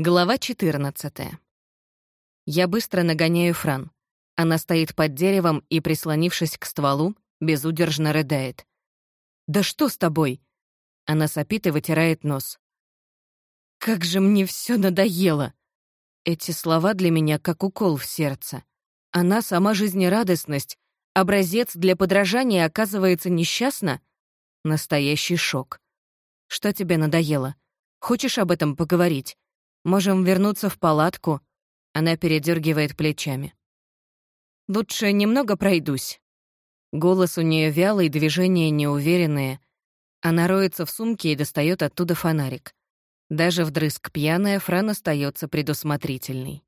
Глава 14. Я быстро нагоняю Фран. Она стоит под деревом и, прислонившись к стволу, безудержно рыдает. «Да что с тобой?» Она сопит и вытирает нос. «Как же мне все надоело!» Эти слова для меня как укол в сердце. Она сама жизнерадостность, образец для подражания оказывается несчастна? Настоящий шок. Что тебе надоело? Хочешь об этом поговорить? Можем вернуться в палатку?» Она передергивает плечами. «Лучше немного пройдусь». Голос у нее вялый, движения неуверенные. Она роется в сумке и достает оттуда фонарик. Даже вдрызг пьяная, Фран остается предусмотрительной.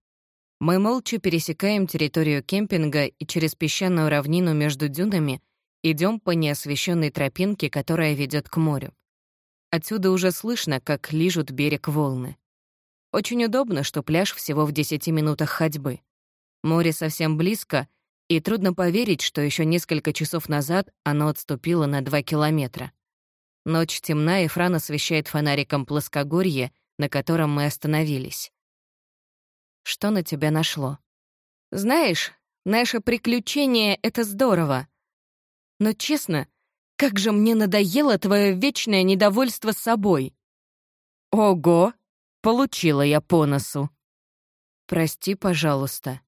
Мы молча пересекаем территорию кемпинга и через песчаную равнину между дюнами идем по неосвещенной тропинке, которая ведет к морю. Отсюда уже слышно, как лижут берег волны. Очень удобно, что пляж всего в 10 минутах ходьбы. Море совсем близко, и трудно поверить, что еще несколько часов назад оно отступило на 2 километра. Ночь темна, и Фран освещает фонариком плоскогорье, на котором мы остановились. Что на тебя нашло? Знаешь, наше приключение — это здорово. Но честно, как же мне надоело твое вечное недовольство собой. Ого! Получила я по носу. Прости, пожалуйста.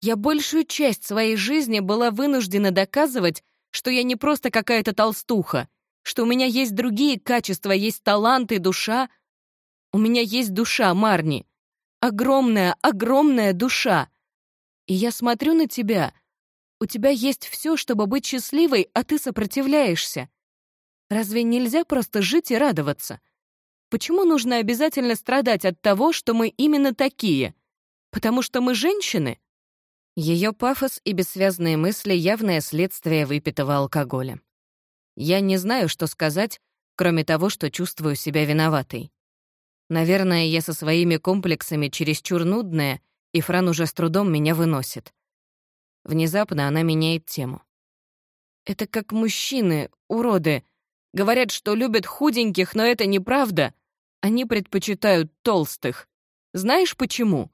Я большую часть своей жизни была вынуждена доказывать, что я не просто какая-то толстуха, что у меня есть другие качества, есть таланты, душа. У меня есть душа, Марни. Огромная, огромная душа. И я смотрю на тебя. У тебя есть все, чтобы быть счастливой, а ты сопротивляешься. Разве нельзя просто жить и радоваться? Почему нужно обязательно страдать от того, что мы именно такие? Потому что мы женщины? Ее пафос и бессвязные мысли — явное следствие выпитого алкоголя. Я не знаю, что сказать, кроме того, что чувствую себя виноватой. Наверное, я со своими комплексами чересчур нудная, и Фран уже с трудом меня выносит. Внезапно она меняет тему. «Это как мужчины, уроды, Говорят, что любят худеньких, но это неправда. Они предпочитают толстых. Знаешь почему?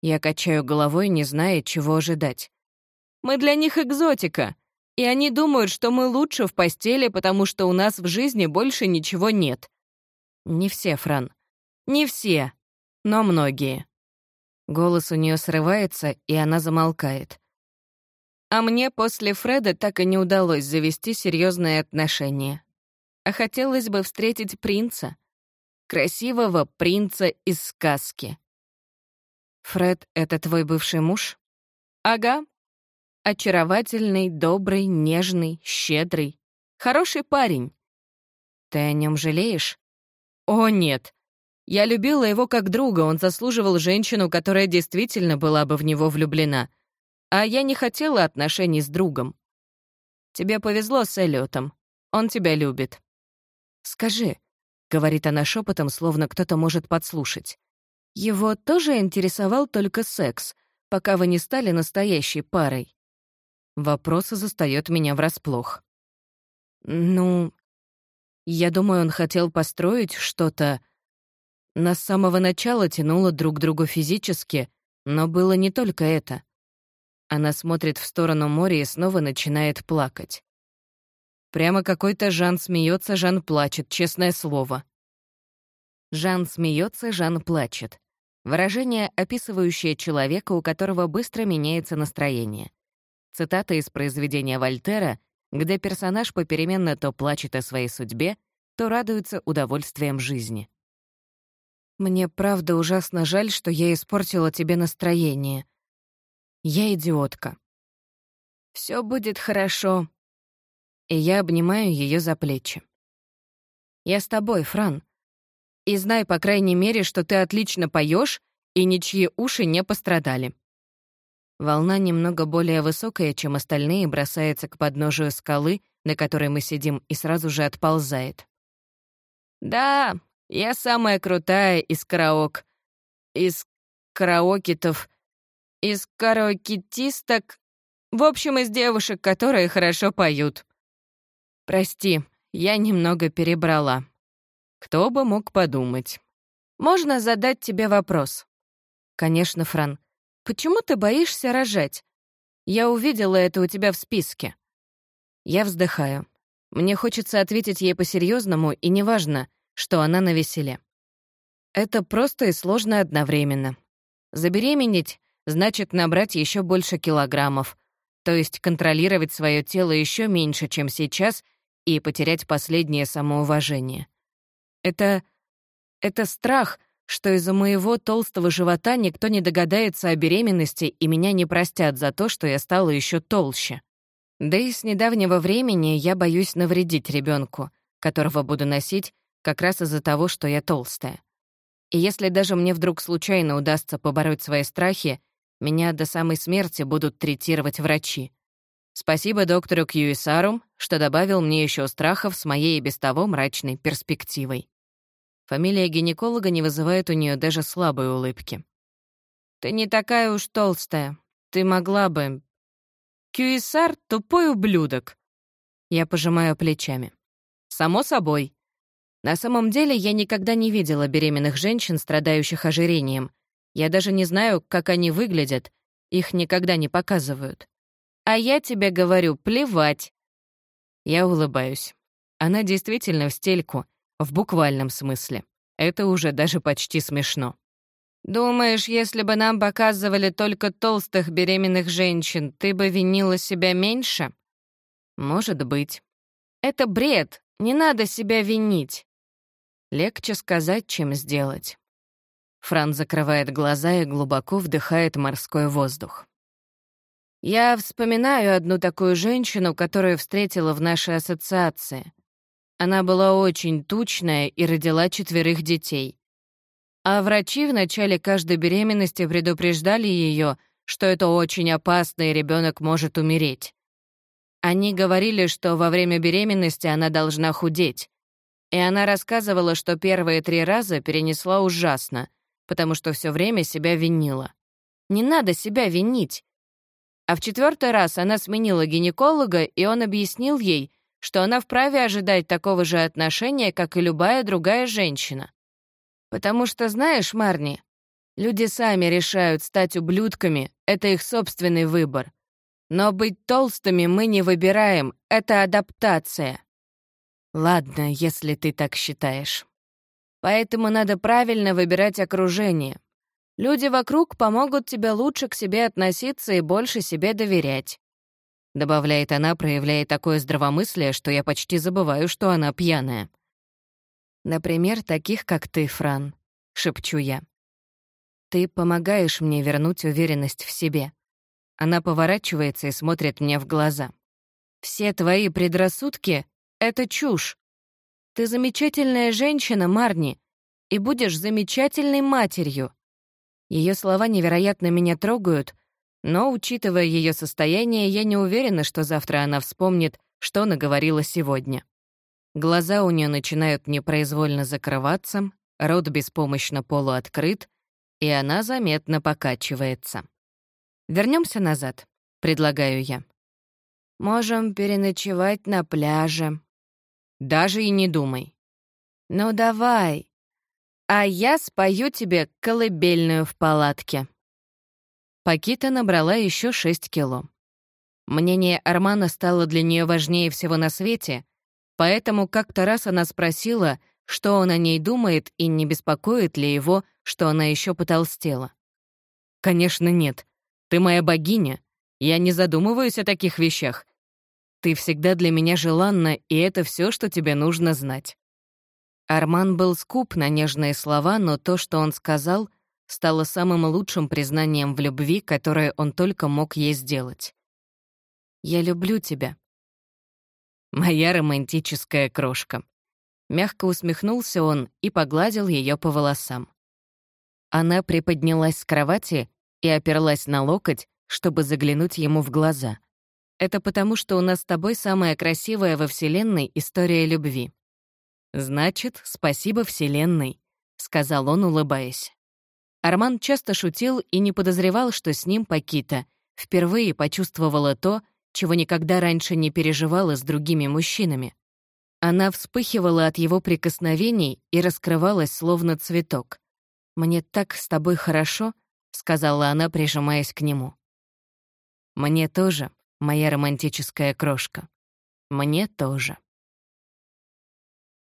Я качаю головой, не зная, чего ожидать. Мы для них экзотика. И они думают, что мы лучше в постели, потому что у нас в жизни больше ничего нет. Не все, Фран. Не все, но многие. Голос у нее срывается, и она замолкает. А мне после Фреда так и не удалось завести серьезные отношения а хотелось бы встретить принца. Красивого принца из сказки. «Фред — это твой бывший муж?» «Ага. Очаровательный, добрый, нежный, щедрый. Хороший парень. Ты о нем жалеешь?» «О, нет. Я любила его как друга, он заслуживал женщину, которая действительно была бы в него влюблена. А я не хотела отношений с другом. Тебе повезло с Эллиотом. Он тебя любит. «Скажи», — говорит она шепотом, словно кто-то может подслушать. «Его тоже интересовал только секс, пока вы не стали настоящей парой?» Вопрос застаёт меня врасплох. «Ну, я думаю, он хотел построить что-то...» Нас с самого начала тянуло друг к другу физически, но было не только это. Она смотрит в сторону моря и снова начинает плакать. Прямо какой-то Жан смеется, Жан плачет, честное слово. Жан смеется, Жан плачет. Выражение, описывающее человека, у которого быстро меняется настроение. Цитата из произведения Вольтера, где персонаж попеременно то плачет о своей судьбе, то радуется удовольствием жизни. «Мне правда ужасно жаль, что я испортила тебе настроение. Я идиотка». «Все будет хорошо», и я обнимаю ее за плечи. «Я с тобой, Фран. И знай, по крайней мере, что ты отлично поешь, и ничьи уши не пострадали». Волна немного более высокая, чем остальные, бросается к подножию скалы, на которой мы сидим, и сразу же отползает. «Да, я самая крутая из караок. Из караокетов. Из караокетисток. В общем, из девушек, которые хорошо поют. «Прости, я немного перебрала. Кто бы мог подумать. можно задать тебе вопрос?» «Конечно, Фран. Почему ты боишься рожать? Я увидела это у тебя в списке». Я вздыхаю. Мне хочется ответить ей по-серьезному, и неважно, что она на веселе. Это просто и сложно одновременно. Забеременеть значит набрать еще больше килограммов, то есть контролировать свое тело еще меньше, чем сейчас, и потерять последнее самоуважение. Это... это страх, что из-за моего толстого живота никто не догадается о беременности и меня не простят за то, что я стала еще толще. Да и с недавнего времени я боюсь навредить ребенку, которого буду носить как раз из-за того, что я толстая. И если даже мне вдруг случайно удастся побороть свои страхи, меня до самой смерти будут третировать врачи. Спасибо доктору Кьюисару, что добавил мне еще страхов с моей и без того мрачной перспективой. Фамилия гинеколога не вызывает у нее даже слабой улыбки. «Ты не такая уж толстая. Ты могла бы...» «Кьюисар — тупой ублюдок». Я пожимаю плечами. «Само собой. На самом деле я никогда не видела беременных женщин, страдающих ожирением, я даже не знаю, как они выглядят. Их никогда не показывают. А я тебе говорю, плевать. Я улыбаюсь. Она действительно в стельку, в буквальном смысле. Это уже даже почти смешно. «Думаешь, если бы нам показывали только толстых беременных женщин, ты бы винила себя меньше?» «Может быть». «Это бред, не надо себя винить». Легче сказать, чем сделать. Фран закрывает глаза и глубоко вдыхает морской воздух. «Я вспоминаю одну такую женщину, которую встретила в нашей ассоциации. Она была очень тучная и родила четверых детей. А врачи в начале каждой беременности предупреждали ее, что это очень опасно и ребенок может умереть. Они говорили, что во время беременности она должна худеть. И она рассказывала, что первые три раза перенесла ужасно, потому что все время себя винила. Не надо себя винить. А в четвертый раз она сменила гинеколога, и он объяснил ей, что она вправе ожидать такого же отношения, как и любая другая женщина. Потому что, знаешь, Марни, люди сами решают стать ублюдками, это их собственный выбор. Но быть толстыми мы не выбираем, это адаптация. Ладно, если ты так считаешь. Поэтому надо правильно выбирать окружение. Люди вокруг помогут тебе лучше к себе относиться и больше себе доверять. Добавляет она, проявляя такое здравомыслие, что я почти забываю, что она пьяная. Например, таких, как ты, Фран, шепчу я. Ты помогаешь мне вернуть уверенность в себе. Она поворачивается и смотрит мне в глаза. Все твои предрассудки — это чушь. Ты замечательная женщина, Марни, и будешь замечательной матерью». Ее слова невероятно меня трогают, но, учитывая ее состояние, я не уверена, что завтра она вспомнит, что наговорила сегодня. Глаза у нее начинают непроизвольно закрываться, рот беспомощно полуоткрыт, и она заметно покачивается. Вернемся назад», — предлагаю я. «Можем переночевать на пляже», даже и не думай. Ну давай. А я спою тебе колыбельную в палатке. Пакита набрала еще 6 кило. Мнение Армана стало для нее важнее всего на свете, поэтому как-то раз она спросила, что он о ней думает и не беспокоит ли его, что она еще потолстела. «Конечно нет. Ты моя богиня. Я не задумываюсь о таких вещах. Ты всегда для меня желанна, и это все, что тебе нужно знать». Арман был скуп на нежные слова, но то, что он сказал, стало самым лучшим признанием в любви, которое он только мог ей сделать. «Я люблю тебя». «Моя романтическая крошка». Мягко усмехнулся он и погладил ее по волосам. Она приподнялась с кровати и оперлась на локоть, чтобы заглянуть ему в глаза. Это потому, что у нас с тобой самая красивая во Вселенной история любви. Значит, спасибо Вселенной, сказал он, улыбаясь. Арман часто шутил и не подозревал, что с ним Пакита впервые почувствовала то, чего никогда раньше не переживала с другими мужчинами. Она вспыхивала от его прикосновений и раскрывалась словно цветок. «Мне так с тобой хорошо», — сказала она, прижимаясь к нему. «Мне тоже, моя романтическая крошка. Мне тоже».